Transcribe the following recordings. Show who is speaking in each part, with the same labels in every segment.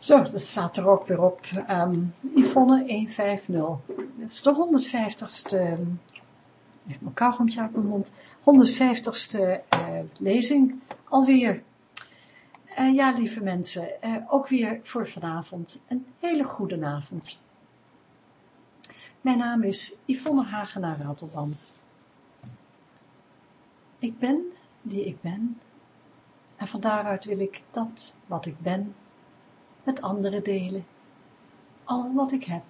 Speaker 1: Zo, dat staat er ook weer op. Um, Yvonne 150. Het is de 150ste, even mijn kauwgompje uit mijn mond, 150ste uh, lezing alweer. Uh, ja, lieve mensen, ook weer voor vanavond een hele goede avond. Mijn naam is Yvonne Hagenaar Ratelband. Ik ben die ik ben en van daaruit wil ik dat wat ik ben met anderen delen, al wat ik heb,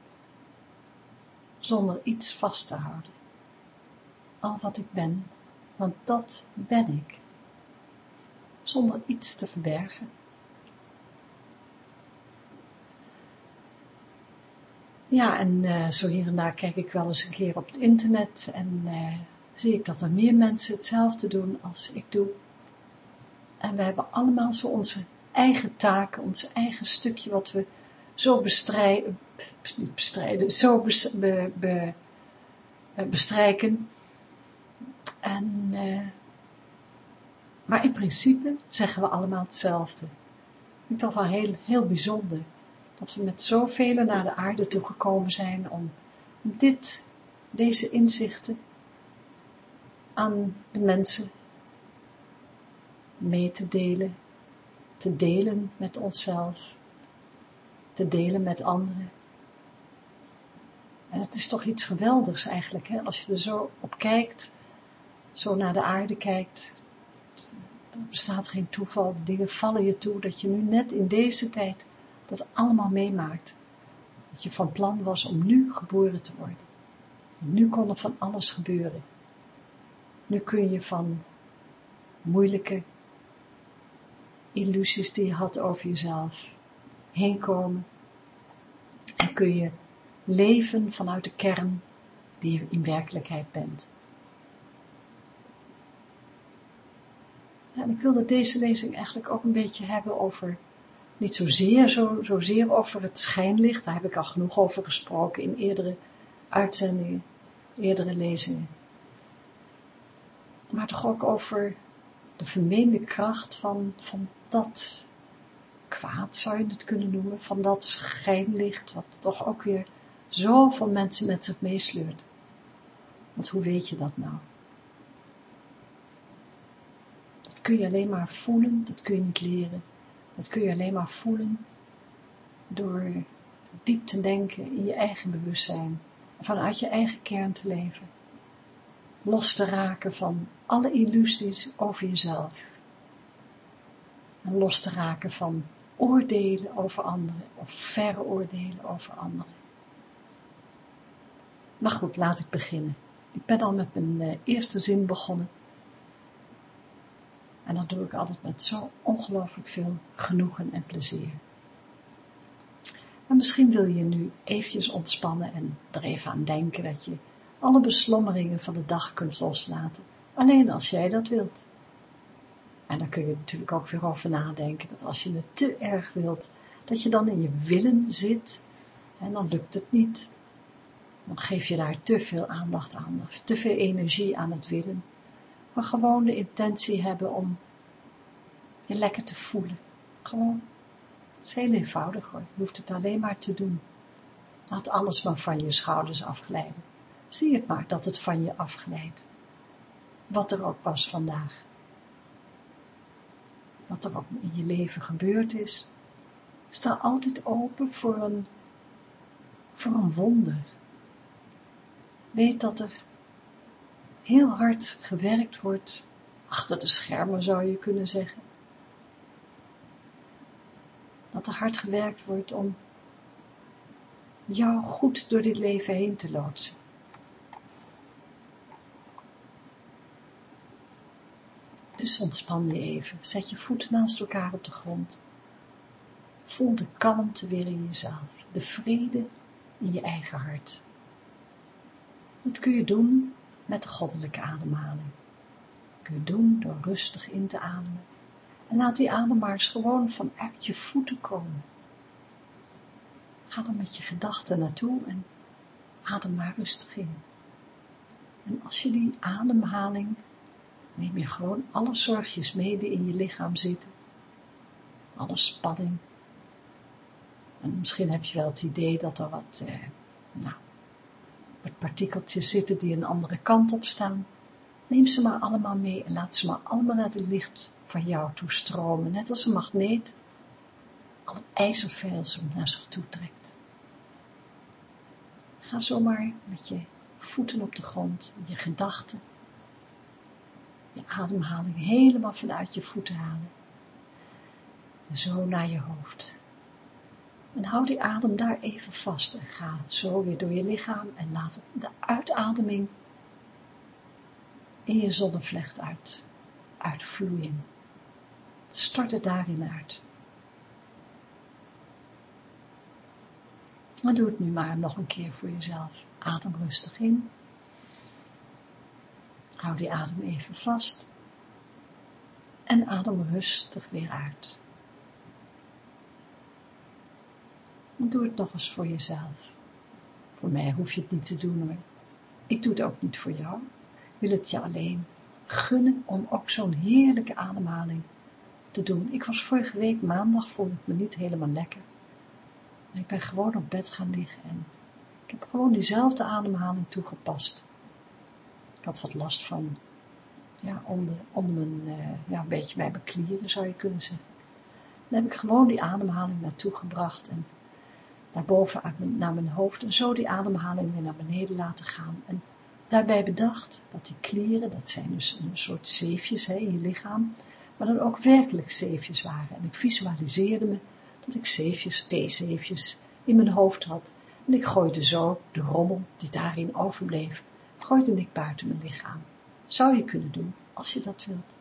Speaker 1: zonder iets vast te houden. Al wat ik ben, want dat ben ik, zonder iets te verbergen. Ja, en uh, zo hier en daar kijk ik wel eens een keer op het internet en uh, zie ik dat er meer mensen hetzelfde doen als ik doe. En we hebben allemaal zo onze eigen taken, ons eigen stukje wat we zo bestrijden, niet bestrijden, zo be, be, eh, bestrijken. En, uh, maar in principe zeggen we allemaal hetzelfde. Ik vind het toch wel heel, heel bijzonder dat we met zoveel naar de aarde toegekomen zijn om dit, deze inzichten aan de mensen mee te delen te delen met onszelf, te delen met anderen. En het is toch iets geweldigs eigenlijk, hè? als je er zo op kijkt, zo naar de aarde kijkt, er bestaat geen toeval, de dingen vallen je toe, dat je nu net in deze tijd dat allemaal meemaakt. Dat je van plan was om nu geboren te worden. Nu kon er van alles gebeuren. Nu kun je van moeilijke illusies die je had over jezelf heen komen. En kun je leven vanuit de kern die je in werkelijkheid bent. en ik wilde deze lezing eigenlijk ook een beetje hebben over, niet zozeer, zo, zozeer over het schijnlicht, daar heb ik al genoeg over gesproken in eerdere uitzendingen, eerdere lezingen. Maar toch ook over de vermeende kracht van, van dat kwaad, zou je het kunnen noemen, van dat schijnlicht, wat toch ook weer zoveel mensen met zich meesleurt. Want hoe weet je dat nou? Dat kun je alleen maar voelen, dat kun je niet leren. Dat kun je alleen maar voelen door diep te denken in je eigen bewustzijn, vanuit je eigen kern te leven los te raken van alle illusies over jezelf. En los te raken van oordelen over anderen of verre oordelen over anderen. Maar goed, laat ik beginnen. Ik ben al met mijn uh, eerste zin begonnen. En dat doe ik altijd met zo ongelooflijk veel genoegen en plezier. En misschien wil je nu eventjes ontspannen en er even aan denken dat je alle beslommeringen van de dag kunt loslaten, alleen als jij dat wilt. En dan kun je natuurlijk ook weer over nadenken, dat als je het te erg wilt, dat je dan in je willen zit, en dan lukt het niet. Dan geef je daar te veel aandacht aan, of te veel energie aan het willen. Maar gewoon de intentie hebben om je lekker te voelen. Gewoon. Het is heel eenvoudig hoor. Je hoeft het alleen maar te doen. Laat alles maar van je schouders afglijden. Zie het maar dat het van je afglijdt. Wat er ook was vandaag. Wat er ook in je leven gebeurd is. Sta altijd open voor een, voor een wonder. Weet dat er heel hard gewerkt wordt, achter de schermen zou je kunnen zeggen. Dat er hard gewerkt wordt om jou goed door dit leven heen te loodsen. Dus ontspan je even, zet je voeten naast elkaar op de grond. Voel de kalmte weer in jezelf, de vrede in je eigen hart. Dat kun je doen met de goddelijke ademhaling. Dat kun je doen door rustig in te ademen. En laat die adem maar eens gewoon vanuit je voeten komen. Ga dan met je gedachten naartoe en adem maar rustig in. En als je die ademhaling Neem je gewoon alle zorgjes mee die in je lichaam zitten. Alle spanning. En misschien heb je wel het idee dat er wat, eh, nou, wat partikeltjes zitten die een andere kant op staan. Neem ze maar allemaal mee en laat ze maar allemaal naar het licht van jou toe stromen, net als een magneet al ijzerveils naar zich toe trekt. Ga zomaar met je voeten op de grond, je gedachten, je ademhaling helemaal vanuit je voeten halen. En zo naar je hoofd. En hou die adem daar even vast en ga zo weer door je lichaam en laat de uitademing in je zonnevlecht uit, uitvloeien. Stort het daarin uit. Maar doe het nu maar nog een keer voor jezelf. Adem rustig in. Hou die adem even vast. En adem rustig weer uit. Doe het nog eens voor jezelf. Voor mij hoef je het niet te doen hoor. Ik doe het ook niet voor jou. Ik wil het je alleen gunnen om ook zo'n heerlijke ademhaling te doen. Ik was vorige week maandag, voelde ik me niet helemaal lekker. En ik ben gewoon op bed gaan liggen en ik heb gewoon diezelfde ademhaling toegepast. Ik had wat last van, ja, onder, onder mijn, uh, ja, een beetje bij mijn klieren zou je kunnen zeggen. Dan heb ik gewoon die ademhaling naartoe gebracht en naar boven naar mijn hoofd en zo die ademhaling weer naar beneden laten gaan. En daarbij bedacht dat die klieren, dat zijn dus een soort zeefjes hè, in je lichaam, maar dan ook werkelijk zeefjes waren. En ik visualiseerde me dat ik zeefjes, theezeefjes in mijn hoofd had en ik gooide zo de rommel die daarin overbleef, gooide ik buiten mijn lichaam. Zou je kunnen doen, als je dat wilt.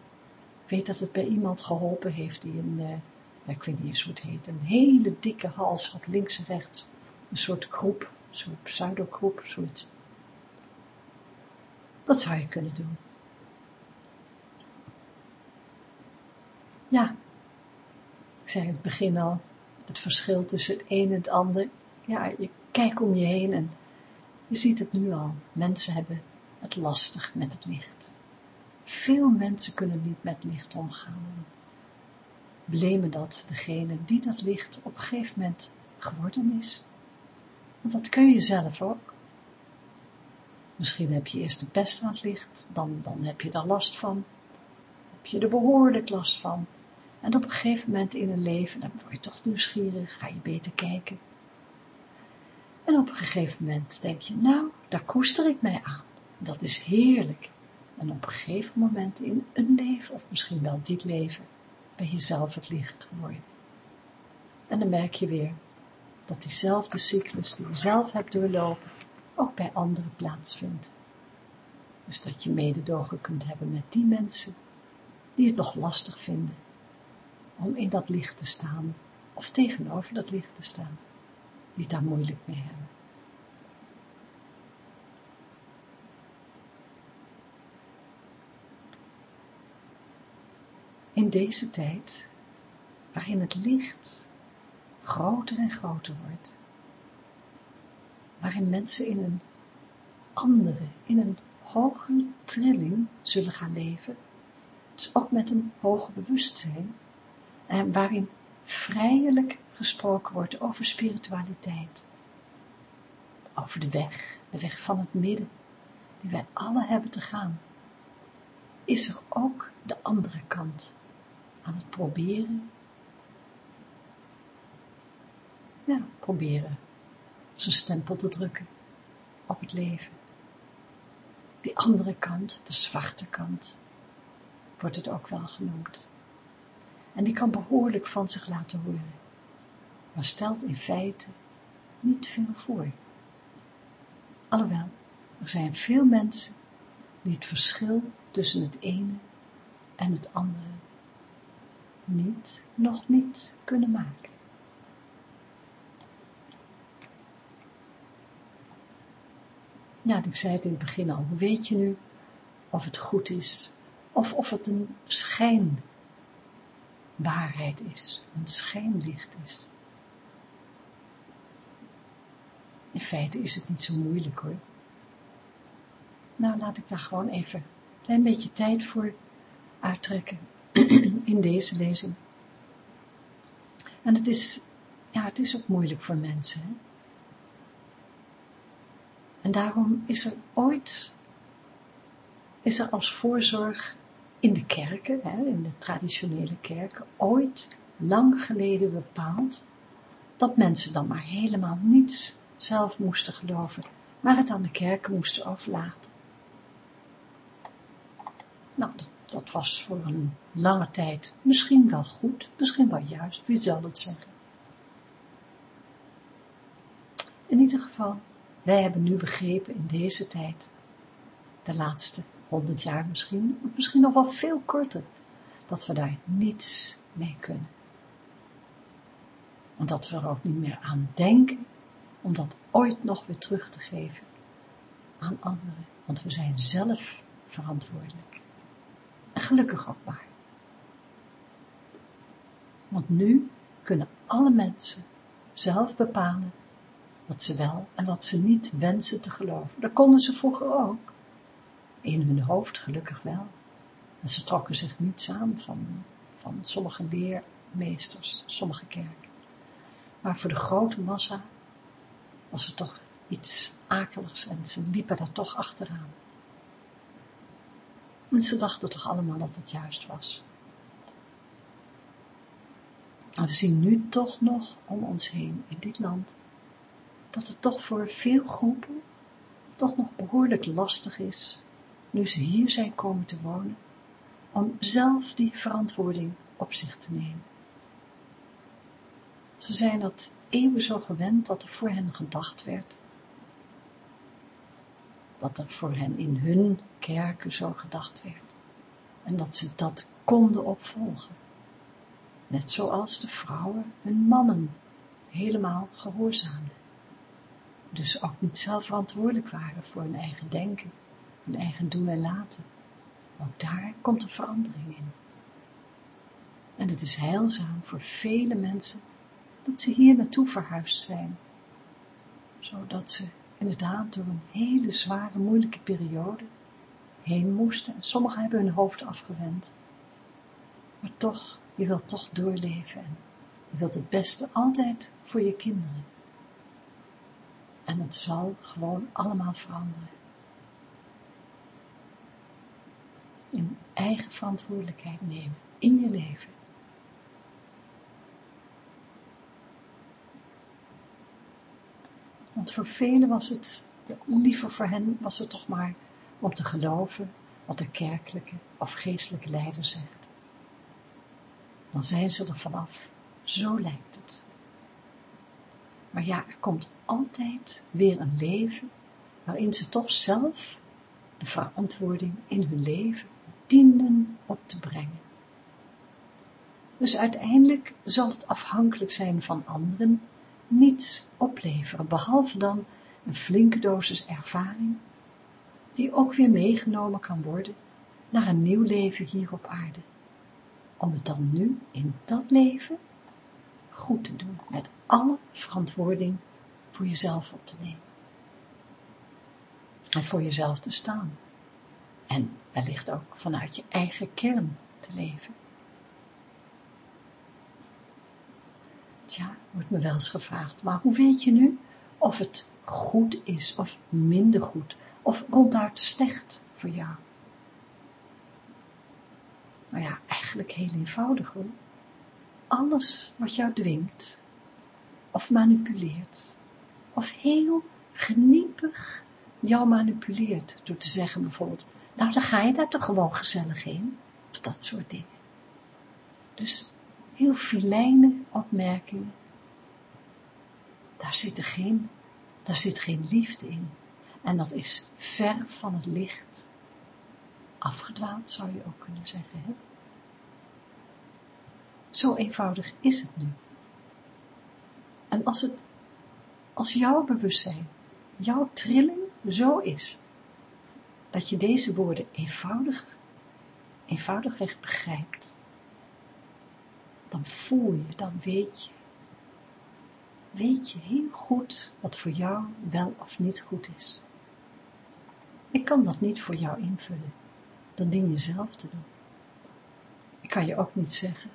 Speaker 1: Weet dat het bij iemand geholpen heeft die een, uh, ik weet niet eens hoe het heet, een hele dikke hals had links en rechts. Een soort kroep, soort pseudokroep, zoiets. Dat zou je kunnen doen. Ja, ik zei in het begin al, het verschil tussen het een en het ander. Ja, je kijkt om je heen en je ziet het nu al. Mensen hebben het lastig met het licht. Veel mensen kunnen niet met licht omgaan. Blemen dat degene die dat licht op een gegeven moment geworden is. Want dat kun je zelf ook. Misschien heb je eerst de pest aan het licht, dan, dan heb je daar last van. Heb je er behoorlijk last van. En op een gegeven moment in een leven, dan word je toch nieuwsgierig, ga je beter kijken. En op een gegeven moment denk je, nou, daar koester ik mij aan. Dat is heerlijk. En op een gegeven moment in een leven, of misschien wel dit leven, ben je zelf het licht geworden. En dan merk je weer dat diezelfde cyclus die je zelf hebt doorlopen, ook bij anderen plaatsvindt. Dus dat je mededogen kunt hebben met die mensen die het nog lastig vinden om in dat licht te staan, of tegenover dat licht te staan, die daar moeilijk mee hebben. In deze tijd, waarin het licht groter en groter wordt, waarin mensen in een andere, in een hogere trilling zullen gaan leven, dus ook met een hoger bewustzijn, en waarin vrijelijk gesproken wordt over spiritualiteit. Over de weg, de weg van het midden, die wij alle hebben te gaan. Is er ook de andere kant aan het proberen? Ja, proberen zijn stempel te drukken op het leven. Die andere kant, de zwarte kant, wordt het ook wel genoemd en die kan behoorlijk van zich laten horen, maar stelt in feite niet veel voor. Alhoewel, er zijn veel mensen die het verschil tussen het ene en het andere niet, nog niet kunnen maken. Ja, ik zei het in het begin al, hoe weet je nu of het goed is, of of het een schijn waarheid is, een schijnlicht is. In feite is het niet zo moeilijk hoor. Nou, laat ik daar gewoon even een klein beetje tijd voor uittrekken in deze lezing. En het is ja, het is ook moeilijk voor mensen. Hè? En daarom is er ooit, is er als voorzorg in de kerken, hè, in de traditionele kerken, ooit lang geleden bepaald dat mensen dan maar helemaal niets zelf moesten geloven, maar het aan de kerken moesten overlaten. Nou, dat, dat was voor een lange tijd misschien wel goed, misschien wel juist, wie zal het zeggen. In ieder geval, wij hebben nu begrepen in deze tijd, de laatste honderd jaar misschien, of misschien nog wel veel korter, dat we daar niets mee kunnen. En dat we er ook niet meer aan denken om dat ooit nog weer terug te geven aan anderen, want we zijn zelf verantwoordelijk. En gelukkig ook maar. Want nu kunnen alle mensen zelf bepalen wat ze wel en wat ze niet wensen te geloven. Dat konden ze vroeger ook. In hun hoofd gelukkig wel. En ze trokken zich niets aan van, van sommige leermeesters, sommige kerken. Maar voor de grote massa was er toch iets akeligs en ze liepen daar toch achteraan. En ze dachten toch allemaal dat het juist was. En we zien nu toch nog om ons heen in dit land dat het toch voor veel groepen toch nog behoorlijk lastig is, nu ze hier zijn komen te wonen, om zelf die verantwoording op zich te nemen. Ze zijn dat eeuwen zo gewend dat er voor hen gedacht werd, dat er voor hen in hun kerken zo gedacht werd, en dat ze dat konden opvolgen, net zoals de vrouwen hun mannen helemaal gehoorzaamden. Dus ook niet zelf verantwoordelijk waren voor hun eigen denken, hun eigen doen en laten. Ook daar komt er verandering in. En het is heilzaam voor vele mensen dat ze hier naartoe verhuisd zijn, zodat ze inderdaad door een hele zware, moeilijke periode heen moesten en sommigen hebben hun hoofd afgewend. Maar toch, je wilt toch doorleven en je wilt het beste altijd voor je kinderen. En het zal gewoon allemaal veranderen. In eigen verantwoordelijkheid nemen in je leven. Want voor velen was het, liever voor hen was het toch maar om te geloven wat de kerkelijke of geestelijke leider zegt. Dan zijn ze er vanaf, zo lijkt het. Maar ja, er komt altijd weer een leven waarin ze toch zelf de verantwoording in hun leven dienen op te brengen. Dus uiteindelijk zal het afhankelijk zijn van anderen niets opleveren, behalve dan een flinke dosis ervaring, die ook weer meegenomen kan worden naar een nieuw leven hier op aarde, om het dan nu in dat leven goed te doen, met alle verantwoording voor jezelf op te nemen. En voor jezelf te staan. En wellicht ook vanuit je eigen kern te leven. Tja, wordt me wel eens gevraagd, maar hoe weet je nu of het goed is of minder goed, of ronduit slecht voor jou? Nou ja, eigenlijk heel eenvoudig hoor alles wat jou dwingt, of manipuleert, of heel geniepig jou manipuleert, door te zeggen bijvoorbeeld, nou dan ga je daar toch gewoon gezellig in, dat soort dingen. Dus heel filijne opmerkingen, daar zit geen, daar zit geen liefde in. En dat is ver van het licht afgedwaald, zou je ook kunnen zeggen. Hè? Zo eenvoudig is het nu. En als het, als jouw bewustzijn, jouw trilling zo is, dat je deze woorden eenvoudig, eenvoudigweg begrijpt, dan voel je, dan weet je, weet je heel goed wat voor jou wel of niet goed is. Ik kan dat niet voor jou invullen, dat dien je zelf te doen. Ik kan je ook niet zeggen,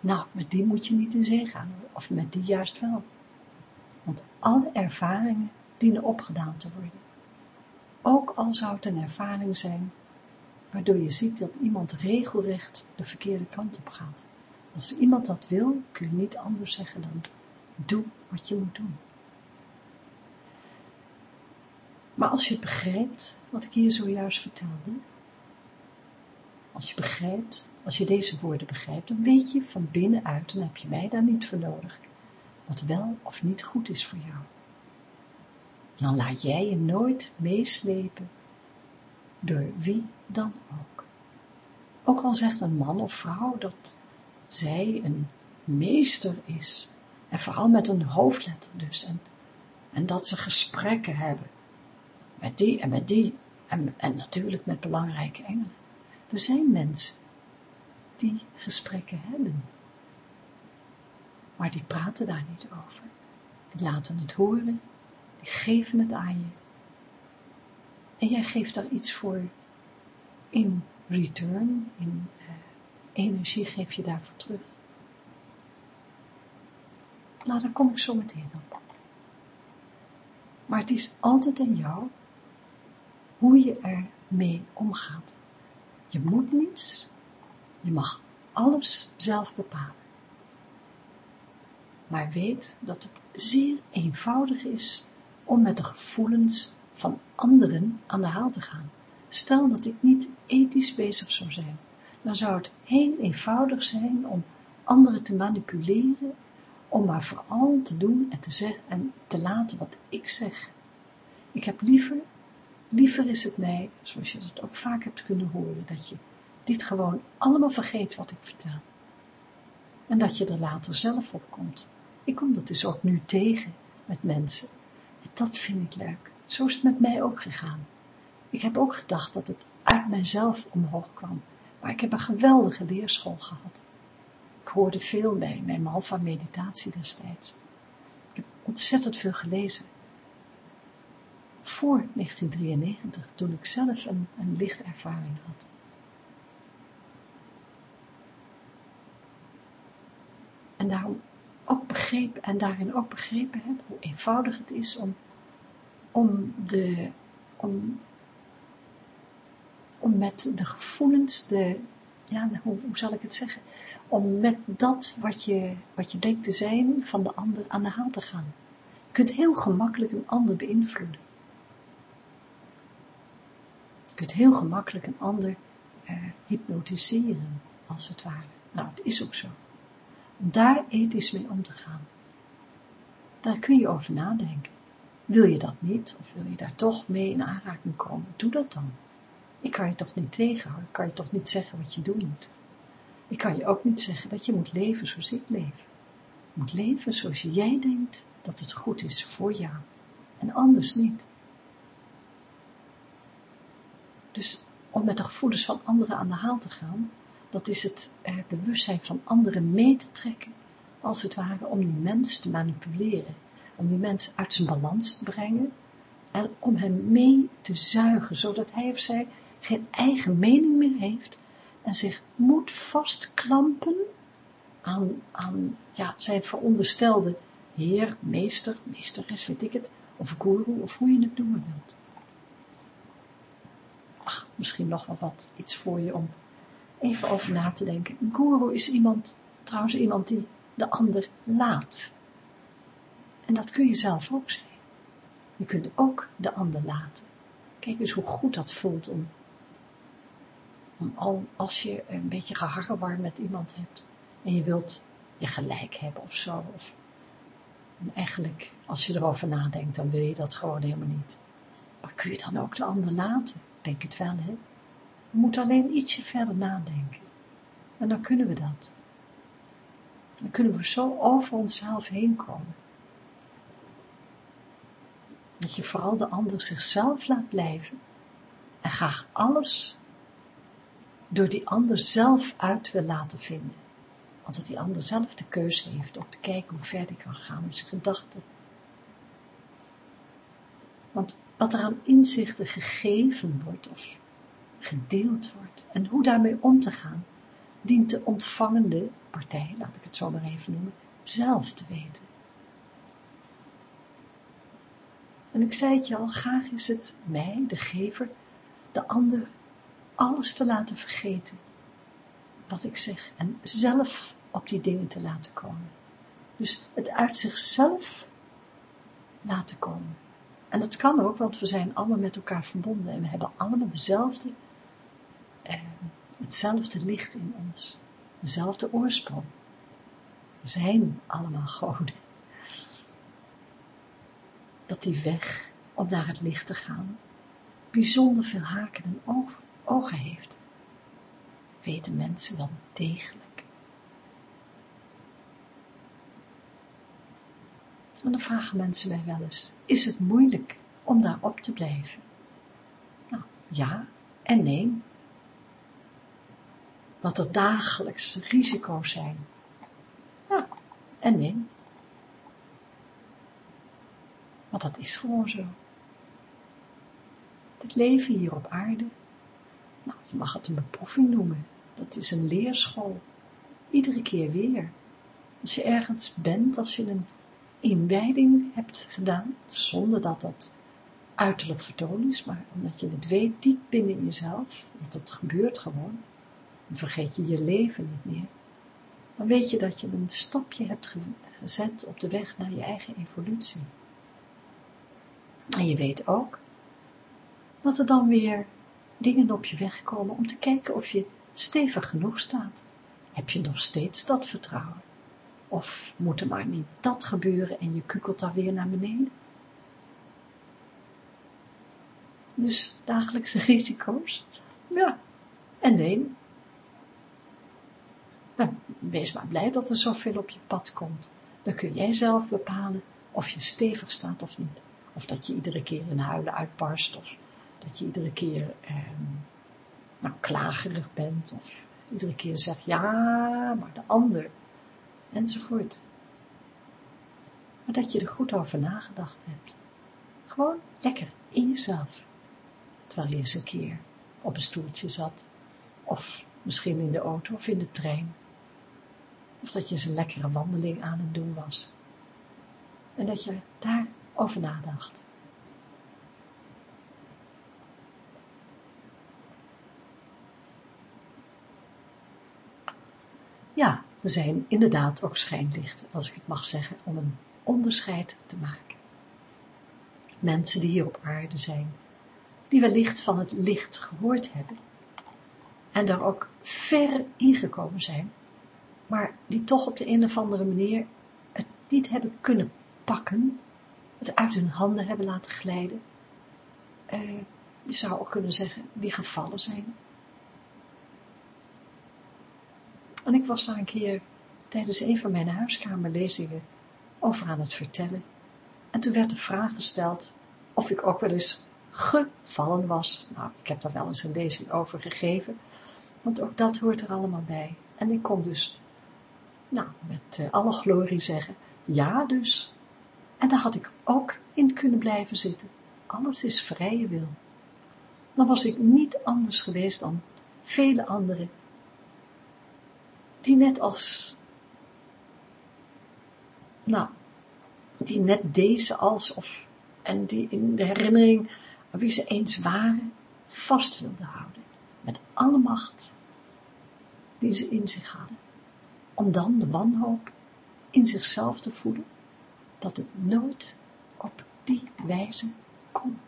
Speaker 1: nou, met die moet je niet in zee gaan, of met die juist wel. Want alle ervaringen dienen opgedaan te worden. Ook al zou het een ervaring zijn, waardoor je ziet dat iemand regelrecht de verkeerde kant op gaat. Als iemand dat wil, kun je niet anders zeggen dan, doe wat je moet doen. Maar als je begrijpt, wat ik hier zojuist vertelde, als je begrijpt, als je deze woorden begrijpt, dan weet je van binnenuit, dan heb je mij daar niet voor nodig, wat wel of niet goed is voor jou. Dan laat jij je nooit meeslepen door wie dan ook. Ook al zegt een man of vrouw dat zij een meester is, en vooral met een hoofdletter dus, en, dat ze gesprekken hebben, met die en met die, en, en natuurlijk met belangrijke engelen. Er zijn mensen die gesprekken hebben, maar die praten daar niet over. Die laten het horen, die geven het aan je. En jij geeft daar iets voor in return, in uh, energie geef je daarvoor terug. Nou, daar kom ik zo meteen op. Maar het is altijd aan jou hoe je er mee omgaat. Je moet niets, je mag alles zelf bepalen. Maar weet dat het zeer eenvoudig is om met de gevoelens van anderen aan de haal te gaan. Stel dat ik niet ethisch bezig zou zijn, dan zou het heel eenvoudig zijn om anderen te manipuleren, om maar vooral te doen en te zeggen en te laten wat ik zeg. Ik heb liever Liever is het mij, zoals je het ook vaak hebt kunnen horen, dat je dit gewoon allemaal vergeet wat ik vertel. En dat je er later zelf op komt. Ik kom dat dus ook nu tegen met mensen. Dat vind ik leuk. Zo is het met mij ook gegaan. Ik heb ook gedacht dat het uit mijzelf omhoog kwam. Maar ik heb een geweldige leerschool gehad. Ik hoorde veel bij mijn Malva meditatie destijds. Ik heb ontzettend veel gelezen voor 1993, toen ik zelf een, een lichtervaring had. En, daarom en daarin ook begrepen heb hoe eenvoudig het is om, om, de, om, om met de gevoelens, de, ja, hoe, hoe zal ik het zeggen, om met dat wat je, wat je denkt te zijn van de ander aan de haal te gaan. Je kunt heel gemakkelijk een ander beïnvloeden kunt heel gemakkelijk een ander uh, hypnotiseren, als het ware. Nou, het is ook zo. Om daar ethisch mee om te gaan. Daar kun je over nadenken. Wil je dat niet, of wil je daar toch mee in aanraking komen, doe dat dan. Ik kan je toch niet tegenhouden, ik kan je toch niet zeggen wat je doen moet. Ik kan je ook niet zeggen dat je moet leven zoals ik leef. Je moet leven zoals jij denkt dat het goed is voor jou. En anders niet. Dus om met de gevoelens van anderen aan de haal te gaan, dat is het eh, bewustzijn van anderen mee te trekken, als het ware om die mens te manipuleren, om die mens uit zijn balans te brengen en om hem mee te zuigen, zodat hij of zij geen eigen mening meer heeft en zich moet vastklampen aan, aan ja, zijn veronderstelde heer, meester, meesteres, weet ik het, of guru, of hoe je het noemen wilt. Ach, misschien nog wel wat iets voor je om even over na te denken. Een guru is iemand, trouwens iemand die de ander laat. En dat kun je zelf ook zijn. Je kunt ook de ander laten. Kijk eens hoe goed dat voelt om, om al, als je een beetje geharrewar met iemand hebt en je wilt je gelijk hebben of zo. Of, en eigenlijk, als je erover nadenkt, dan wil je dat gewoon helemaal niet. Maar kun je dan ook de ander laten? denk het wel, hè. We moeten alleen ietsje verder nadenken. En dan kunnen we dat. Dan kunnen we zo over onszelf heen komen. Dat je vooral de ander zichzelf laat blijven en graag alles door die ander zelf uit wil laten vinden. Want die ander zelf de keuze heeft om te kijken hoe ver die kan gaan in zijn gedachten. Want wat er aan inzichten gegeven wordt of gedeeld wordt en hoe daarmee om te gaan, dient de ontvangende partij, laat ik het zo maar even noemen, zelf te weten. En ik zei het je al, graag is het mij, de gever, de ander, alles te laten vergeten wat ik zeg en zelf op die dingen te laten komen. Dus het uit zichzelf laten komen. En dat kan ook, want we zijn allemaal met elkaar verbonden en we hebben allemaal dezelfde, hetzelfde licht in ons, dezelfde oorsprong. We zijn allemaal goden. Dat die weg om naar het licht te gaan bijzonder veel haken en ogen heeft, weten mensen wel degelijk. En dan vragen mensen mij wel eens, is het moeilijk om daar op te blijven? Nou, ja en nee. Dat er dagelijks risico's zijn. Ja en nee. Want dat is gewoon zo. Het leven hier op aarde, nou, je mag het een beproeving noemen. Dat is een leerschool. Iedere keer weer. Als je ergens bent, als je een inwijding hebt gedaan, zonder dat dat uiterlijk vertoon is, maar omdat je het weet diep binnen jezelf, dat het gebeurt gewoon, dan vergeet je je leven niet meer. Dan weet je dat je een stapje hebt gezet op de weg naar je eigen evolutie. En je weet ook dat er dan weer dingen op je weg komen om te kijken of je stevig genoeg staat. Heb je nog steeds dat vertrouwen? Of moet er maar niet dat gebeuren en je kukelt daar weer naar beneden? Dus dagelijkse risico's? Ja, en nee. Nou, wees maar blij dat er zoveel op je pad komt. Dan kun jij zelf bepalen of je stevig staat of niet. Of dat je iedere keer in huilen uitbarst, of dat je iedere keer eh, nou, klagerig bent, of iedere keer zegt, ja, maar de ander, enzovoort. Maar dat je er goed over nagedacht hebt. Gewoon lekker in jezelf. Terwijl je eens een keer op een stoeltje zat. Of misschien in de auto of in de trein. Of dat je eens een lekkere wandeling aan het doen was. En dat je daarover nadacht. Ja, er zijn inderdaad ook schijnlichten, als ik het mag zeggen, om een onderscheid te maken. Mensen die hier op aarde zijn, die wellicht van het licht gehoord hebben en daar ook ver ingekomen zijn, maar die toch op de een of andere manier het niet hebben kunnen pakken, het uit hun handen hebben laten glijden. Eh, je zou ook kunnen zeggen, die gevallen zijn. En ik was daar een keer tijdens een van mijn huiskamerlezingen over aan het vertellen. En toen werd de vraag gesteld of ik ook wel eens gevallen was. Nou, ik heb daar wel eens een lezing over gegeven, want ook dat hoort er allemaal bij. En ik kon dus, nou, met uh, alle glorie zeggen, ja dus. En daar had ik ook in kunnen blijven zitten. Alles is vrije wil. Dan was ik niet anders geweest dan vele anderen die net als, nou, die net deze als, of, en die in de herinnering wie ze eens waren, vast wilden houden, met alle macht die ze in zich hadden, om dan de wanhoop in zichzelf te voeden, dat het nooit op die wijze kon.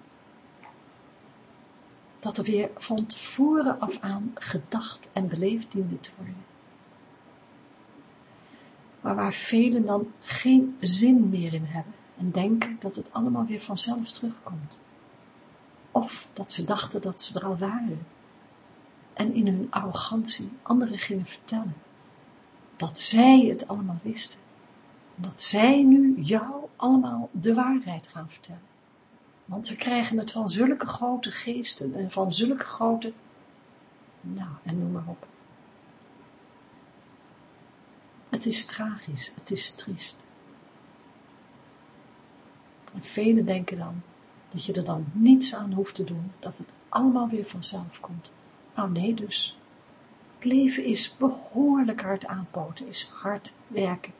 Speaker 1: Dat er weer van tevoren af aan gedacht en beleefd diende te worden maar waar velen dan geen zin meer in hebben en denken dat het allemaal weer vanzelf terugkomt. Of dat ze dachten dat ze er al waren en in hun arrogantie anderen gingen vertellen dat zij het allemaal wisten. Dat zij nu jou allemaal de waarheid gaan vertellen. Want ze krijgen het van zulke grote geesten en van zulke grote, nou, en noem maar op. Het is tragisch, het is triest. En velen denken dan dat je er dan niets aan hoeft te doen, dat het allemaal weer vanzelf komt. Nou nee dus. Leven is behoorlijk hard aanpoten, is hard werken.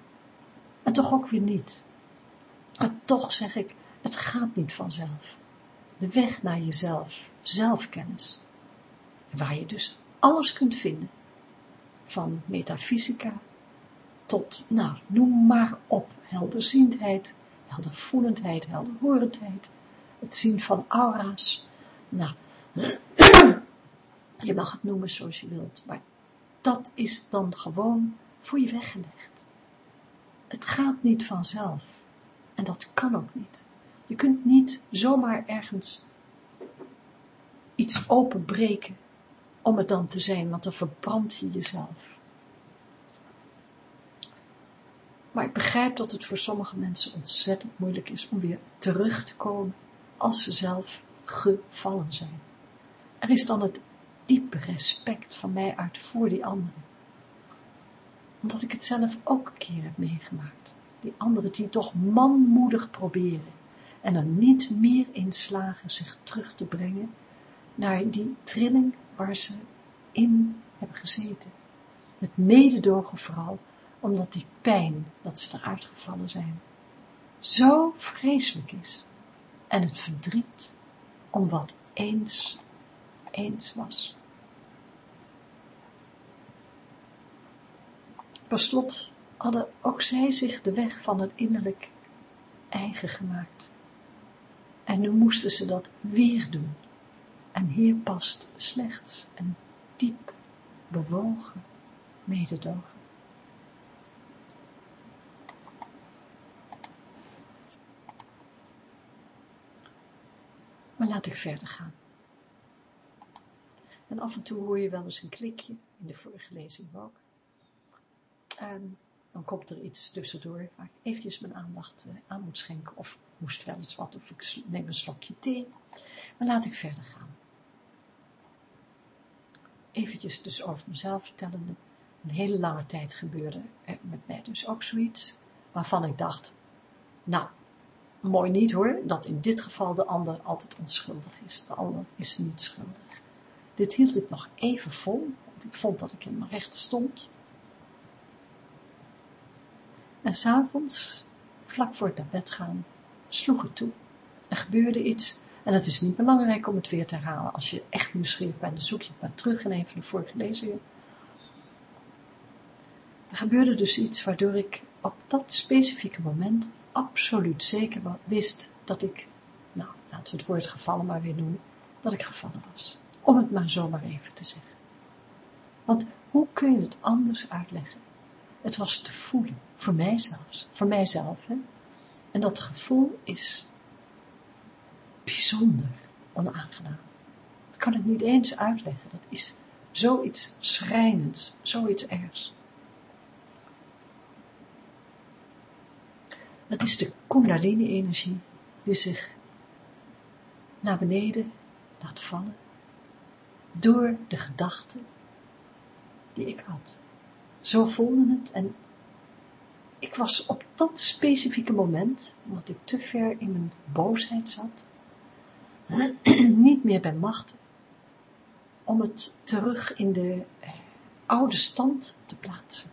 Speaker 1: En toch ook weer niet. Maar toch zeg ik, het gaat niet vanzelf. De weg naar jezelf, zelfkennis. Waar je dus alles kunt vinden. Van metafysica tot, nou, noem maar op, helderziendheid, heldervoelendheid, helderhorendheid, het zien van aura's. Nou, je mag het noemen zoals je wilt, maar dat is dan gewoon voor je weggelegd. Het gaat niet vanzelf. En dat kan ook niet. Je kunt niet zomaar ergens iets openbreken om het dan te zijn, want dan verbrand je jezelf. Maar ik begrijp dat het voor sommige mensen ontzettend moeilijk is om weer terug te komen als ze zelf gevallen zijn. Er is dan het diepe respect van mij uit voor die anderen. Omdat ik het zelf ook een keer heb meegemaakt. Die anderen die toch manmoedig proberen en er niet meer in slagen zich terug te brengen naar die trilling waar ze in hebben gezeten. Het mededogen vooral, omdat die pijn dat ze eruit gevallen zijn, zo vreselijk is. En het verdriet om wat eens, eens was. Per slot hadden ook zij zich de weg van het innerlijk eigen gemaakt. En nu moesten ze dat weer doen. En hier past slechts een diep bewogen mededogen. Maar laat ik verder gaan. En af en toe hoor je wel eens een klikje, in de vorige lezing ook. Dan komt er iets tussendoor waar ik eventjes mijn aandacht eh, aan moet schenken. Of moest wel eens wat, of ik neem een slokje thee. Maar laat ik verder gaan. Eventjes dus over mezelf vertellende. Een hele lange tijd gebeurde er met mij dus ook zoiets. Waarvan ik dacht, nou, mooi niet hoor, dat in dit geval de ander altijd onschuldig is. De ander is niet schuldig. Dit hield ik nog even vol, want ik vond dat ik in mijn recht stond. En s'avonds, vlak voor het naar bed gaan, sloeg het toe. Er gebeurde iets, en het is niet belangrijk om het weer te herhalen. Als je echt nieuwsgierig bent, dan zoek je het maar terug in een van de vorige lezingen. Er gebeurde dus iets waardoor ik op dat specifieke moment absoluut zeker wist dat ik, nou, laten we het woord gevallen maar weer noemen, dat ik gevallen was. Om het maar zomaar even te zeggen. Want hoe kun je het anders uitleggen? Het was te voelen, voor mij zelfs, voor mijzelf. Hè? En dat gevoel is bijzonder onaangenaam. Ik kan het niet eens uitleggen, dat is zoiets schrijnends, zoiets ergs. Dat is de kundalini-energie die zich naar beneden laat vallen door de gedachten die ik had. Zo voelde het en ik was op dat specifieke moment, omdat ik te ver in mijn boosheid zat, niet meer bij macht om het terug in de eh, oude stand te plaatsen.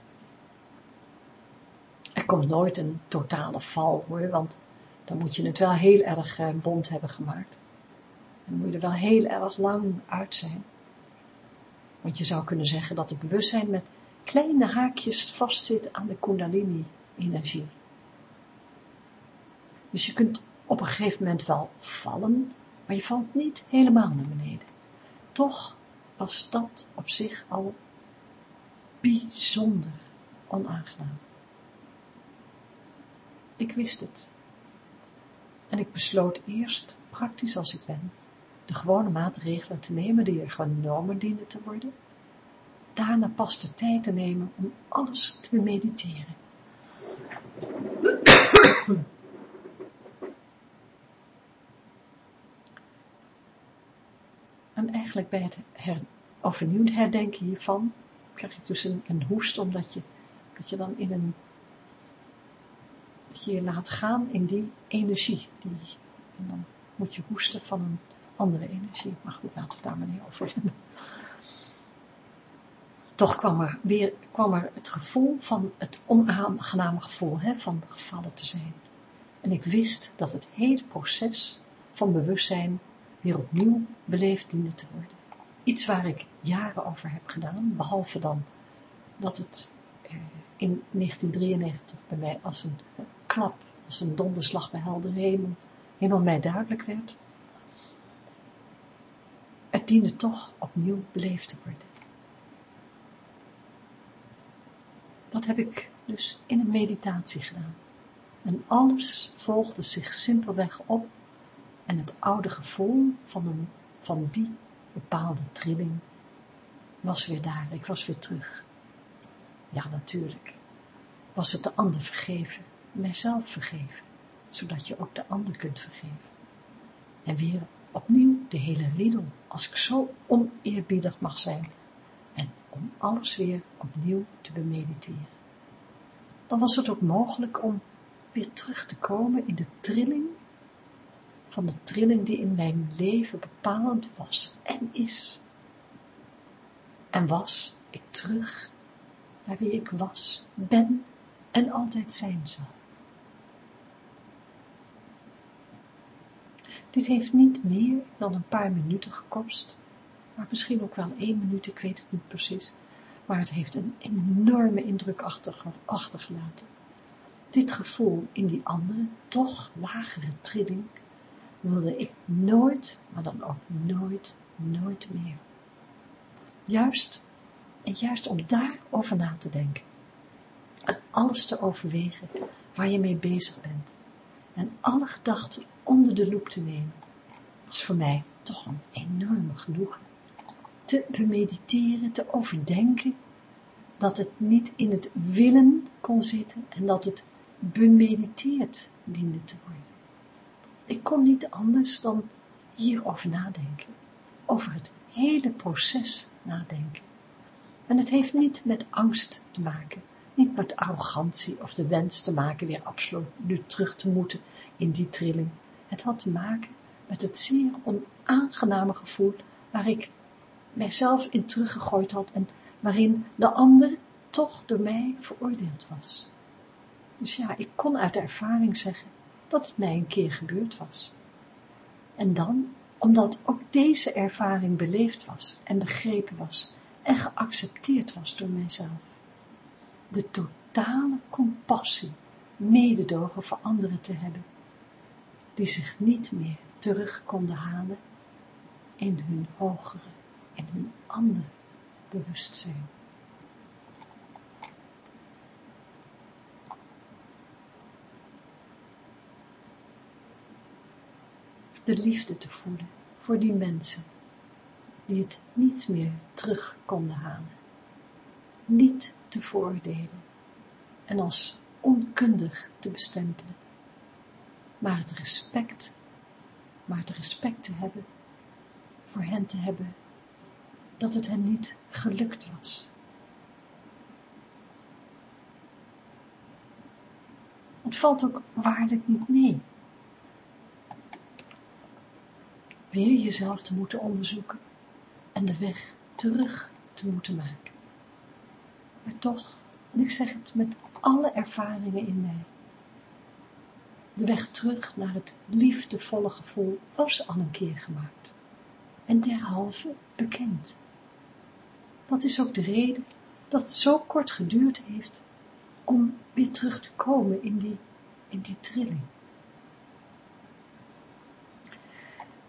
Speaker 1: Er komt nooit een totale val hoor, want dan moet je het wel heel erg eh, bond hebben gemaakt. Dan moet je er wel heel erg lang uit zijn. Want je zou kunnen zeggen dat het bewustzijn met kleine haakjes vastzit aan de kundalini-energie. Dus je kunt op een gegeven moment wel vallen, maar je valt niet helemaal naar beneden. Toch was dat op zich al bijzonder onaangenaam. Ik wist het. En ik besloot eerst, praktisch als ik ben, de gewone maatregelen te nemen die er genomen dienen te worden. Daarna pas de tijd te nemen om alles te mediteren. En eigenlijk bij het her, herdenken hiervan, krijg ik dus een, een hoest, omdat je, dat je dan in een, dat je je laat gaan in die energie. Die, en dan moet je hoesten van een andere energie. Maar goed, laten we het daar maar niet over hebben. Toch kwam er weer kwam er het gevoel van het onaangename gevoel hè, van gevallen te zijn. En ik wist dat het hele proces van bewustzijn weer opnieuw beleefd diende te worden. Iets waar ik jaren over heb gedaan, behalve dan dat het eh, in 1993 bij mij als een klap, als een donderslag bij heldere hemel, helemaal mij duidelijk werd. Het diende toch opnieuw beleefd te worden. Dat heb ik dus in een meditatie gedaan. En alles volgde zich simpelweg op en het oude gevoel van, een, van die bepaalde trilling was weer daar, ik was weer terug. Ja, natuurlijk. Was het de ander vergeven, mijzelf vergeven, zodat je ook de ander kunt vergeven. En weer opnieuw de hele riedel, als ik zo oneerbiedig mag zijn, om alles weer opnieuw te bemediteren. Dan was het ook mogelijk om weer terug te komen in de trilling van de trilling die in mijn leven bepalend was en is. En was ik terug naar wie ik was, ben en altijd zijn zal. Dit heeft niet meer dan een paar minuten gekost, maar misschien ook wel één minuut, ik weet het niet precies, maar het heeft een enorme indruk achtergelaten. Dit gevoel in die andere, toch lagere trilling, wilde ik nooit, maar dan ook nooit, nooit meer. Juist, en juist om daarover na te denken, en alles te overwegen waar je mee bezig bent, en alle gedachten onder de loep te nemen, was voor mij toch een enorme genoegen. Te bemediteren, te overdenken, dat het niet in het willen kon zitten en dat het bemediteerd diende te worden. Ik kon niet anders dan hierover nadenken, over het hele proces nadenken. En het heeft niet met angst te maken, niet met arrogantie of de wens te maken weer absoluut terug te moeten in die trilling. Het had te maken met het zeer onaangename gevoel waar ik mijzelf in teruggegooid had en waarin de ander toch door mij veroordeeld was. Dus ja, ik kon uit ervaring zeggen dat het mij een keer gebeurd was. En dan, omdat ook deze ervaring beleefd was en begrepen was en geaccepteerd was door mijzelf. De totale compassie, mededogen voor anderen te hebben, die zich niet meer terug konden halen in hun hogere, in hun andere bewustzijn. de liefde te voelen voor die mensen die het niet meer terug konden halen. Niet te veroordelen en als onkundig te bestempelen, maar het respect, maar het respect te hebben, voor hen te hebben, dat het hen niet gelukt was. Het valt ook waarlijk niet mee weer jezelf te moeten onderzoeken en de weg terug te moeten maken. Maar toch, en ik zeg het met alle ervaringen in mij, de weg terug naar het liefdevolle gevoel was al een keer gemaakt en derhalve bekend. Dat is ook de reden dat het zo kort geduurd heeft om weer terug te komen in die, in die trilling.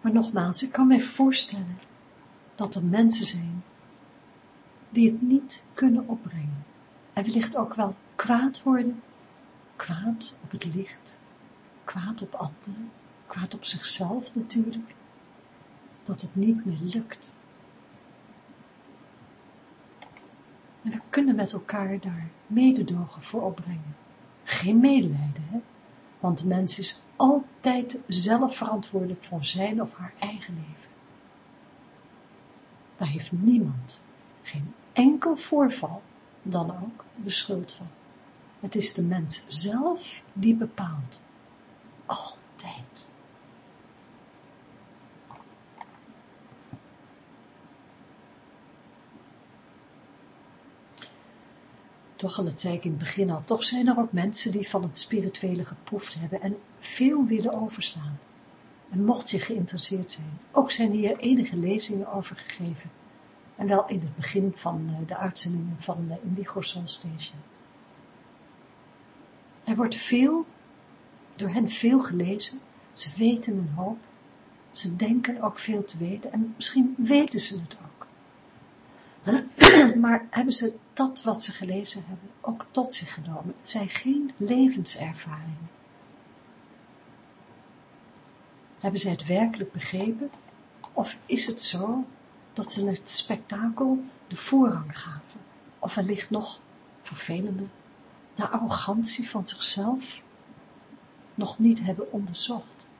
Speaker 1: Maar nogmaals, ik kan mij voorstellen dat er mensen zijn die het niet kunnen opbrengen. En wellicht ook wel kwaad worden, kwaad op het licht, kwaad op anderen, kwaad op zichzelf natuurlijk, dat het niet meer lukt. En we kunnen met elkaar daar mededogen voor opbrengen. Geen medelijden, hè? want de mens is altijd zelf verantwoordelijk voor zijn of haar eigen leven. Daar heeft niemand, geen enkel voorval, dan ook de schuld van. Het is de mens zelf die bepaalt. Altijd. Toch, en dat zei ik in het begin al, toch zijn er ook mensen die van het spirituele geproefd hebben en veel willen overslaan. En mocht je geïnteresseerd zijn, ook zijn hier enige lezingen over gegeven. En wel in het begin van eh, de uitzendingen van de Indigo Soul Station. Er wordt veel, door hen veel gelezen, ze weten een hoop, ze denken ook veel te weten en misschien weten ze het ook. maar hebben ze dat wat ze gelezen hebben ook tot zich genomen? Het zijn geen levenservaringen. Hebben zij het werkelijk begrepen? Of is het zo dat ze het spektakel de voorrang gaven? Of wellicht nog vervelender, de arrogantie van zichzelf nog niet hebben onderzocht?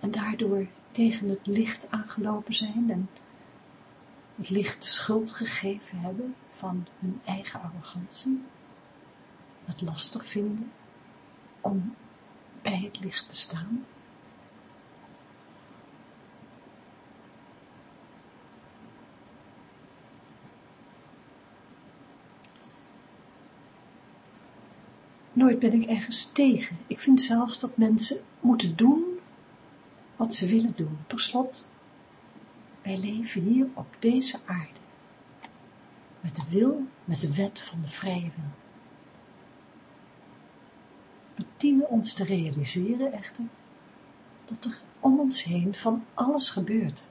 Speaker 1: En daardoor tegen het licht aangelopen zijn en het licht de schuld gegeven hebben van hun eigen arrogantie, het lastig vinden om bij het licht te staan. Nooit ben ik ergens tegen. Ik vind zelfs dat mensen moeten doen wat ze willen doen. Per slot, wij leven hier op deze aarde. Met de wil, met de wet van de vrije wil. We dienen ons te realiseren echter, dat er om ons heen van alles gebeurt.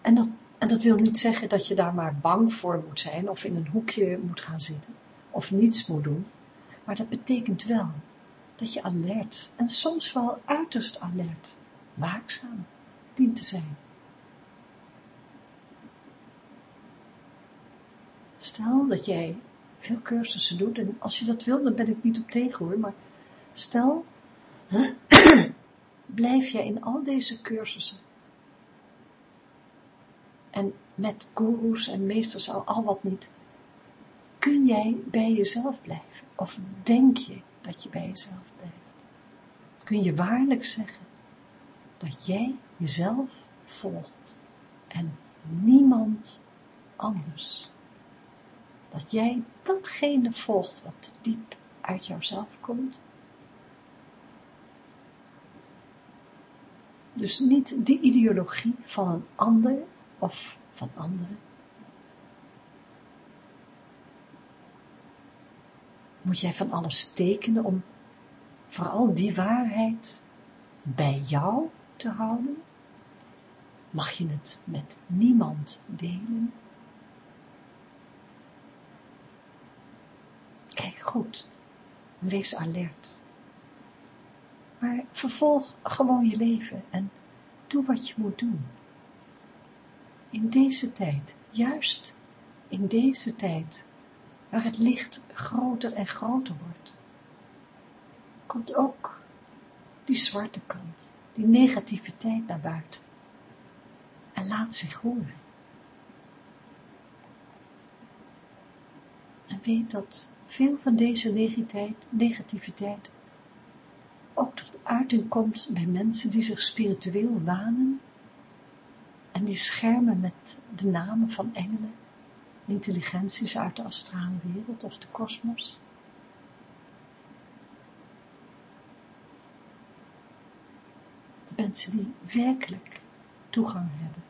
Speaker 1: En dat, en dat wil niet zeggen dat je daar maar bang voor moet zijn, of in een hoekje moet gaan zitten, of niets moet doen. Maar dat betekent wel dat je alert, en soms wel uiterst alert, waakzaam dient te zijn. Stel dat jij veel cursussen doet, en als je dat wil, dan ben ik niet op tegen hoor, maar stel, blijf jij in al deze cursussen en met gurus en meesters al, al wat niet, kun jij bij jezelf blijven? Of denk je dat je bij jezelf blijft? Kun je waarlijk zeggen dat jij jezelf volgt en niemand anders? Dat jij datgene volgt wat diep uit jouzelf komt. Dus niet die ideologie van een ander of van anderen. Moet jij van alles tekenen om vooral die waarheid bij jou te houden? Mag je het met niemand delen? Kijk goed, wees alert. Maar vervolg gewoon je leven en doe wat je moet doen. In deze tijd, juist in deze tijd, waar het licht groter en groter wordt, komt ook die zwarte kant, die negativiteit naar buiten en laat zich horen. En weet dat veel van deze negativiteit ook tot uiting komt bij mensen die zich spiritueel wanen en die schermen met de namen van engelen, intelligenties uit de astrale wereld of de kosmos. De mensen die werkelijk toegang hebben.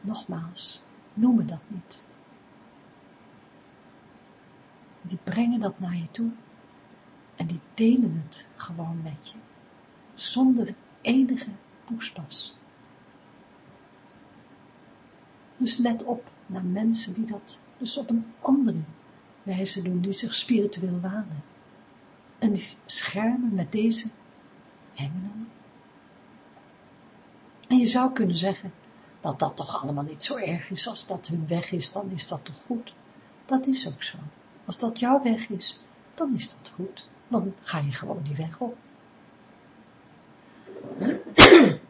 Speaker 1: Nogmaals, noemen dat niet die brengen dat naar je toe en die delen het gewoon met je, zonder enige poespas. Dus let op naar mensen die dat dus op een andere wijze doen, die zich spiritueel wanen. En die schermen met deze engelen. En je zou kunnen zeggen dat dat toch allemaal niet zo erg is, als dat hun weg is, dan is dat toch goed. Dat is ook zo. Als dat jouw weg is, dan is dat goed. Dan ga je gewoon die weg op.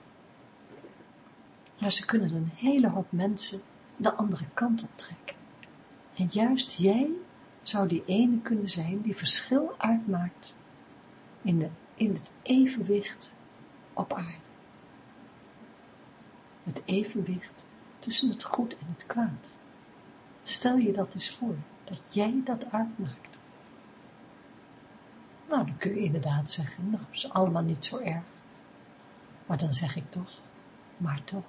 Speaker 1: Maar ze kunnen een hele hoop mensen de andere kant op trekken. En juist jij zou die ene kunnen zijn die verschil uitmaakt in, de, in het evenwicht op aarde. Het evenwicht tussen het goed en het kwaad. Stel je dat eens voor, dat jij dat uitmaakt. Nou, dan kun je inderdaad zeggen, nou, is allemaal niet zo erg. Maar dan zeg ik toch, maar toch.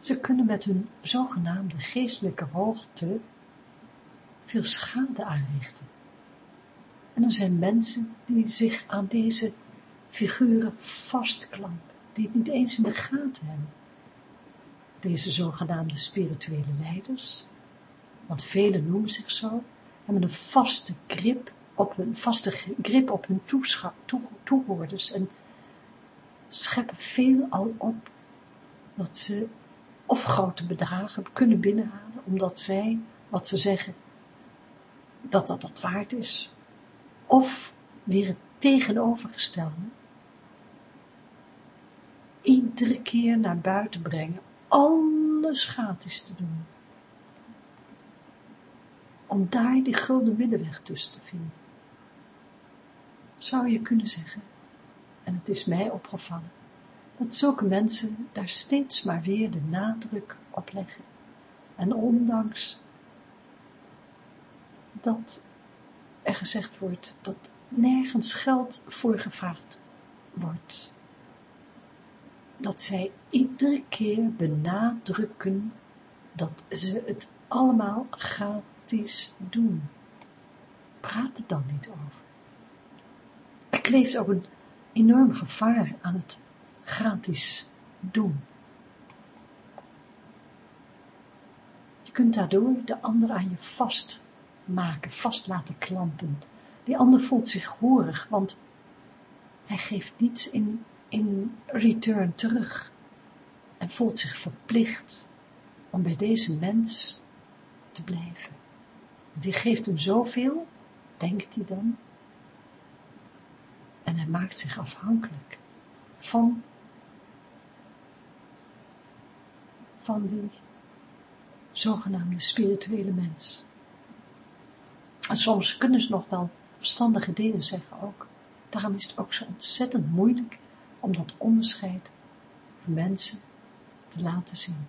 Speaker 1: Ze kunnen met hun zogenaamde geestelijke hoogte veel schade aanrichten. En er zijn mensen die zich aan deze figuren vastklampen, die het niet eens in de gaten hebben. Deze zogenaamde spirituele leiders, want velen noemen zich zo, hebben een vaste grip op hun, vaste grip op hun toehoorders en scheppen veel al op dat ze of grote bedragen kunnen binnenhalen, omdat zij, wat ze zeggen, dat dat dat waard is, of weer het tegenovergestelde, iedere keer naar buiten brengen, alles gratis te doen, om daar die gulden middenweg tussen te vinden. Zou je kunnen zeggen, en het is mij opgevallen, dat zulke mensen daar steeds maar weer de nadruk op leggen. En ondanks dat er gezegd wordt dat nergens geld voor gevraagd wordt, dat zij iedere keer benadrukken dat ze het allemaal gratis doen. Praat er dan niet over. Er kleeft ook een enorm gevaar aan het gratis doen. Je kunt daardoor de ander aan je vast maken, vast laten klampen. Die ander voelt zich horig, want hij geeft niets in, in return terug en voelt zich verplicht om bij deze mens te blijven. Die geeft hem zoveel, denkt hij dan, en hij maakt zich afhankelijk van van die zogenaamde spirituele mens. En soms kunnen ze nog wel verstandige dingen zeggen ook. Daarom is het ook zo ontzettend moeilijk om dat onderscheid voor mensen te laten zien.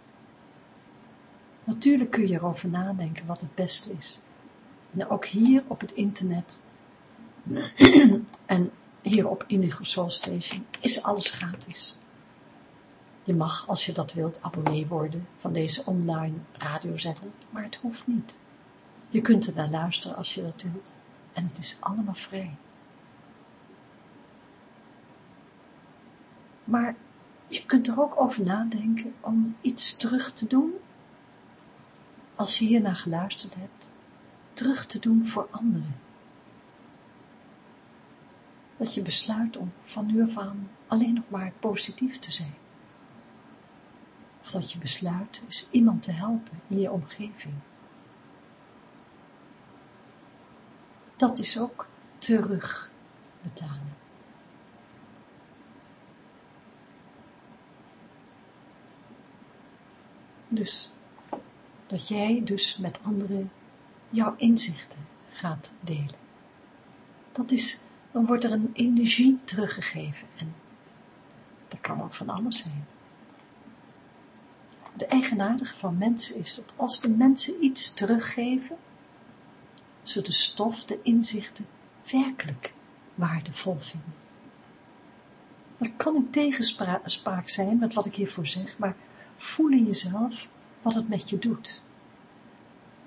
Speaker 1: Natuurlijk kun je erover nadenken wat het beste is. En ook hier op het internet en hier op Indigo Soul Station is alles gratis. Je mag, als je dat wilt, abonnee worden van deze online radiozender, maar het hoeft niet. Je kunt er naar luisteren als je dat wilt. En het is allemaal vrij. Maar je kunt er ook over nadenken om iets terug te doen, als je hier naar geluisterd hebt, terug te doen voor anderen. Dat je besluit om van nu af aan alleen nog maar positief te zijn. Of dat je besluit is iemand te helpen in je omgeving. Dat is ook terugbetalen. Dus, dat jij dus met anderen jouw inzichten gaat delen. Dat is, dan wordt er een energie teruggegeven en dat kan ook van alles zijn. De eigenaardige van mensen is dat als de mensen iets teruggeven, ze de stof, de inzichten, werkelijk waardevol vinden. Dat kan in tegenspraak zijn met wat ik hiervoor zeg, maar voel in jezelf wat het met je doet.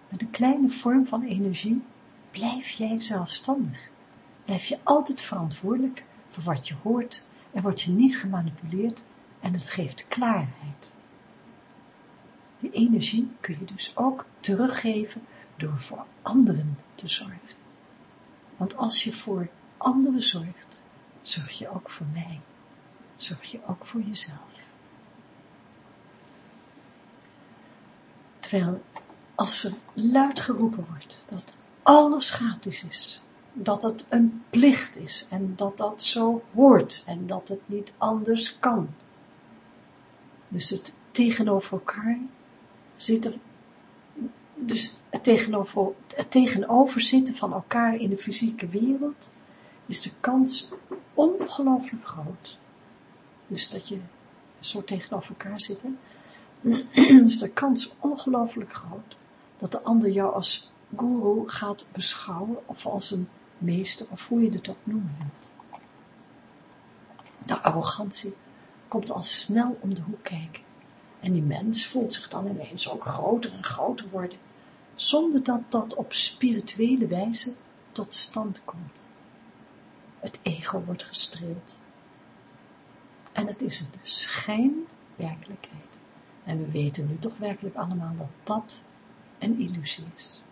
Speaker 1: Met een kleine vorm van energie blijf jij zelfstandig. Blijf je altijd verantwoordelijk voor wat je hoort en word je niet gemanipuleerd en het geeft klaarheid. Die energie kun je dus ook teruggeven door voor anderen te zorgen. Want als je voor anderen zorgt, zorg je ook voor mij. Zorg je ook voor jezelf. Terwijl als er luid geroepen wordt dat alles gratis is, dat het een plicht is en dat dat zo hoort en dat het niet anders kan. Dus het tegenover elkaar zitten, dus het tegenover, het tegenover zitten van elkaar in de fysieke wereld, is de kans ongelooflijk groot. Dus dat je zo tegenover elkaar zit, is de kans ongelooflijk groot dat de ander jou als guru gaat beschouwen of als een meester of hoe je het ook noemen wilt. De arrogantie komt al snel om de hoek kijken en die mens voelt zich dan ineens ook groter en groter worden, zonder dat dat op spirituele wijze tot stand komt. Het ego wordt gestreeld. En het is een schijnwerkelijkheid. En we weten nu toch werkelijk allemaal dat dat een illusie is.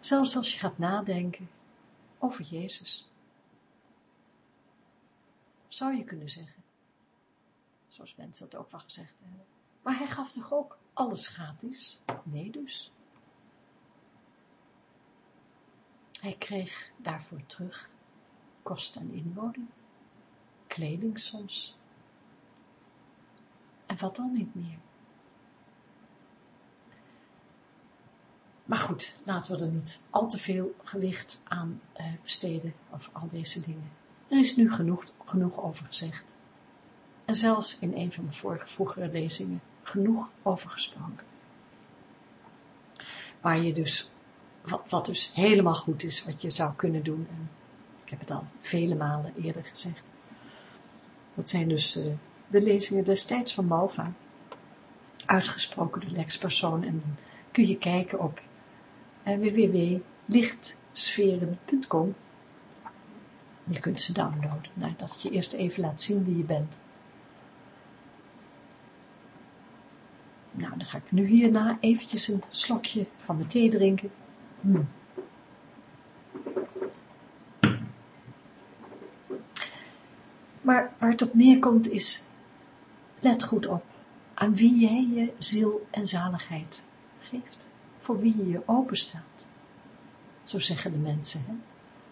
Speaker 1: Zelfs als je gaat nadenken over Jezus. Zou je kunnen zeggen. Zoals mensen dat ook wel gezegd hebben. Maar hij gaf toch ook alles gratis? Nee dus. Hij kreeg daarvoor terug kost en inwoning, kleding soms. En wat dan niet meer? Maar goed, laten we er niet al te veel gewicht aan eh, besteden over al deze dingen. Er is nu genoeg, genoeg over gezegd. En zelfs in een van de vorige vroegere lezingen genoeg over gesproken. Waar je dus, wat, wat dus helemaal goed is, wat je zou kunnen doen. En ik heb het al vele malen eerder gezegd. Dat zijn dus uh, de lezingen destijds van Malva. Uitgesproken door Lex-persoon. En dan kun je kijken op www.lichtsferen.com. Je kunt ze downloaden, nadat je eerst even laat zien wie je bent. Nou, dan ga ik nu hierna eventjes een slokje van mijn thee drinken. Hmm. Maar waar het op neerkomt is, let goed op aan wie jij je ziel en zaligheid geeft voor wie je je openstelt. Zo zeggen de mensen, hè?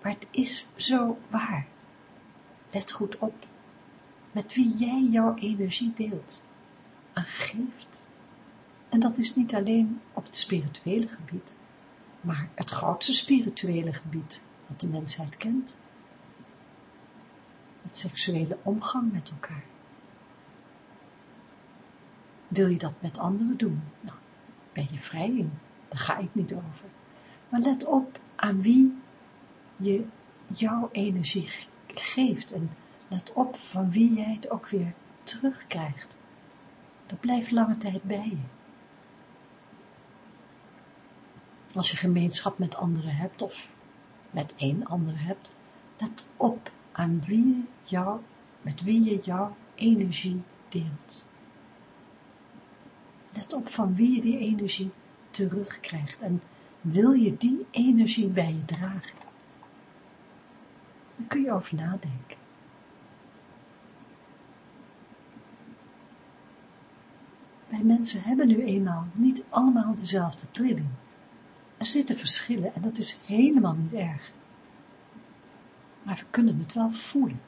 Speaker 1: maar het is zo waar. Let goed op, met wie jij jouw energie deelt, en geeft. En dat is niet alleen op het spirituele gebied, maar het grootste spirituele gebied dat de mensheid kent. Het seksuele omgang met elkaar. Wil je dat met anderen doen? Nou, ben je vrij in. Daar ga ik niet over. Maar let op aan wie je jouw energie geeft en let op van wie jij het ook weer terugkrijgt. Dat blijft lange tijd bij je. Als je gemeenschap met anderen hebt of met één ander hebt, let op aan wie jou, met wie je jouw energie deelt. Let op van wie je die energie terugkrijgt en wil je die energie bij je dragen. Dan kun je over nadenken. Wij mensen hebben nu eenmaal niet allemaal dezelfde trilling. Er zitten verschillen en dat is helemaal niet erg. Maar we kunnen het wel voelen.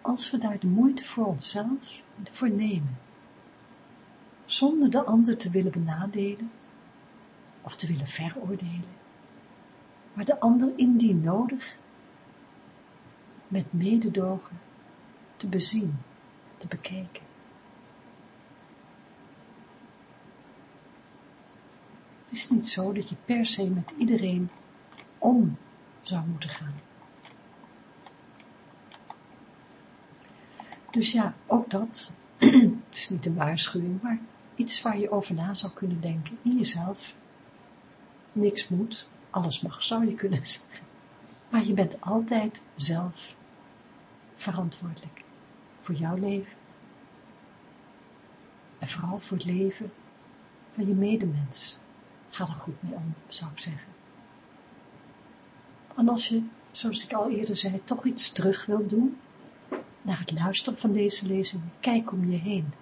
Speaker 1: Als we daar de moeite voor onszelf voor nemen zonder de ander te willen benadelen of te willen veroordelen, maar de ander indien nodig met mededogen te bezien, te bekijken. Is niet zo dat je per se met iedereen om zou moeten gaan. Dus ja, ook dat, het is niet een waarschuwing, maar iets waar je over na zou kunnen denken in jezelf. Niks moet, alles mag, zou je kunnen zeggen. Maar je bent altijd zelf verantwoordelijk voor jouw leven. En vooral voor het leven van je medemens. Ga er goed mee om, zou ik zeggen. En als je, zoals ik al eerder zei, toch iets terug wilt doen, naar het luisteren van deze lezing, kijk om je heen.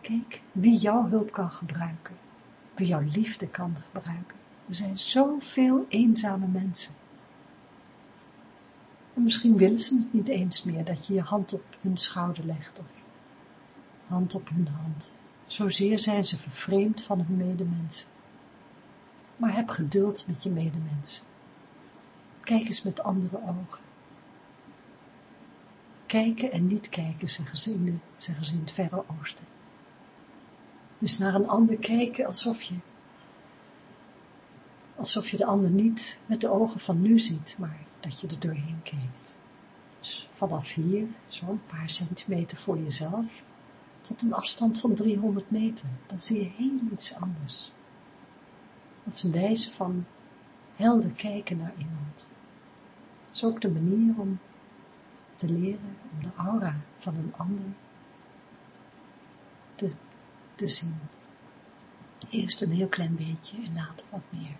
Speaker 1: Kijk wie jouw hulp kan gebruiken, wie jouw liefde kan gebruiken. Er zijn zoveel eenzame mensen. En misschien willen ze het niet eens meer, dat je je hand op hun schouder legt, of hand op hun hand. zozeer zijn ze vervreemd van hun medemensen. Maar heb geduld met je medemensen. Kijk eens met andere ogen. Kijken en niet kijken, zeggen ze in, de, het Verre Oosten. Dus naar een ander kijken alsof je, alsof je de ander niet met de ogen van nu ziet, maar dat je er doorheen kijkt. Dus vanaf hier, zo'n paar centimeter voor jezelf, tot een afstand van 300 meter, dan zie je heel iets anders. Dat is een wijze van helder kijken naar iemand. Dat is ook de manier om te leren om de aura van een ander te, te zien. Eerst een heel klein beetje en later wat meer.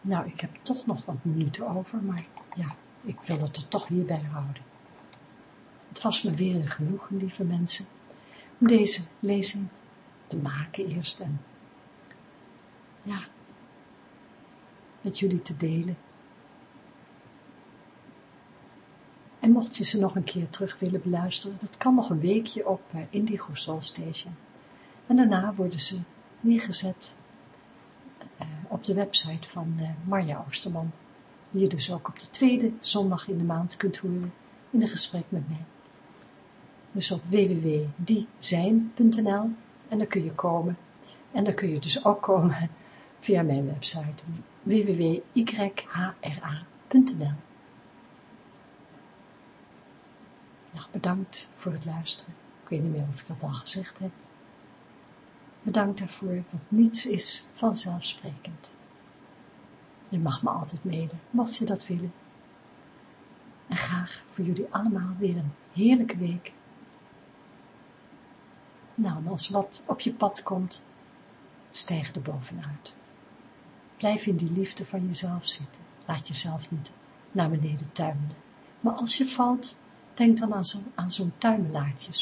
Speaker 1: Nou, ik heb toch nog wat minuten over, maar ja, ik wil het er toch hierbij houden. Het was me weer een genoegen, lieve mensen, om deze lezing te maken eerst en ja, met jullie te delen. En mocht je ze nog een keer terug willen beluisteren, dat kan nog een weekje op eh, Indigo Soul Station. En daarna worden ze neergezet uh, op de website van uh, Marja Oosterman, die je dus ook op de tweede zondag in de maand kunt horen in een gesprek met mij. Dus op www.diezijn.nl en dan kun je komen. En dan kun je dus ook komen via mijn website www.yhra.nl Nou, bedankt voor het luisteren. Ik weet niet meer of ik dat al gezegd heb. Bedankt daarvoor, want niets is vanzelfsprekend. Je mag me altijd mailen, mocht je dat willen. En graag voor jullie allemaal weer een heerlijke week. Nou, als wat op je pad komt, stijg er bovenuit. Blijf in die liefde van jezelf zitten. Laat jezelf niet naar beneden tuimelen. Maar als je valt, denk dan aan zo'n tuimelaartje,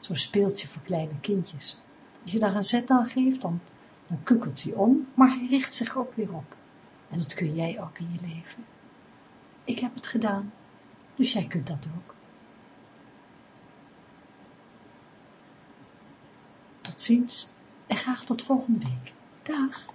Speaker 1: zo'n speeltje voor kleine kindjes. Als je daar een zet aan geeft, dan, dan kukkelt hij om, maar hij richt zich ook weer op. En dat kun jij ook in je leven. Ik heb het gedaan, dus jij kunt dat ook. Tot ziens en graag tot volgende week. Dag.